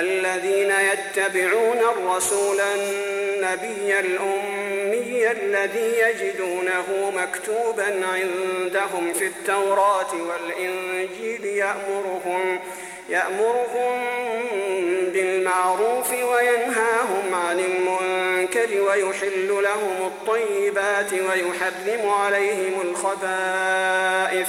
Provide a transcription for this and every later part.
الذين يتبعون الرسول النبي الأمي الذي يجدونه مكتوبا عندهم في التوراة والإنجيل يأمرهم يأمرهم بالمعروف وينهاهم عن المنكر ويحل لهم الطيبات ويحرم عليهم الخبائث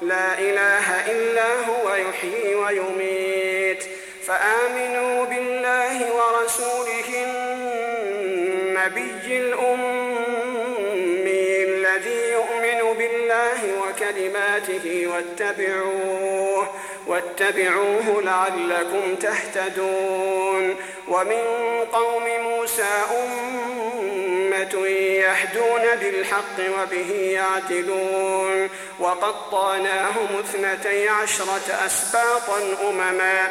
لا إله إلا هو يحيي ويميت. فآمنوا بالله ورسوله النبي الأمي. وكلماته واتبعوه واتبعوه لعلكم تهتدون. ومن قوم موسى أمة يهدون بالحق وبه يعدلون. وقطعناهم اثنتي عشرة أسباطا أمما.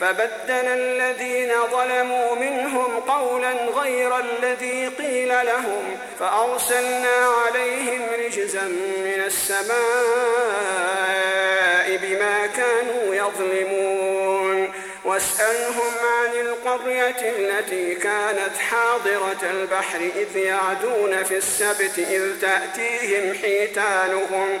فبدل الذين ظلموا منهم قولا غير الذي قيل لهم فأرسلنا عليهم رجزا من السماء بما كانوا يظلمون. واسألهم عن القرية التي كانت حاضرة البحر إذ يعدون في السبت إذ تأتيهم حيتانهم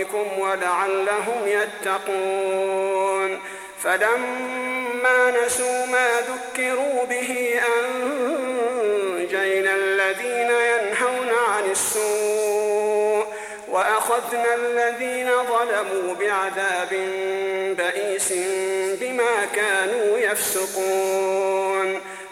ربكم ولعلهم يتقون. فلما نسوا ما ذكروا به أنجينا الذين ينهون عن السوء وأخذنا الذين ظلموا بعذاب بئيس بما كانوا يفسقون.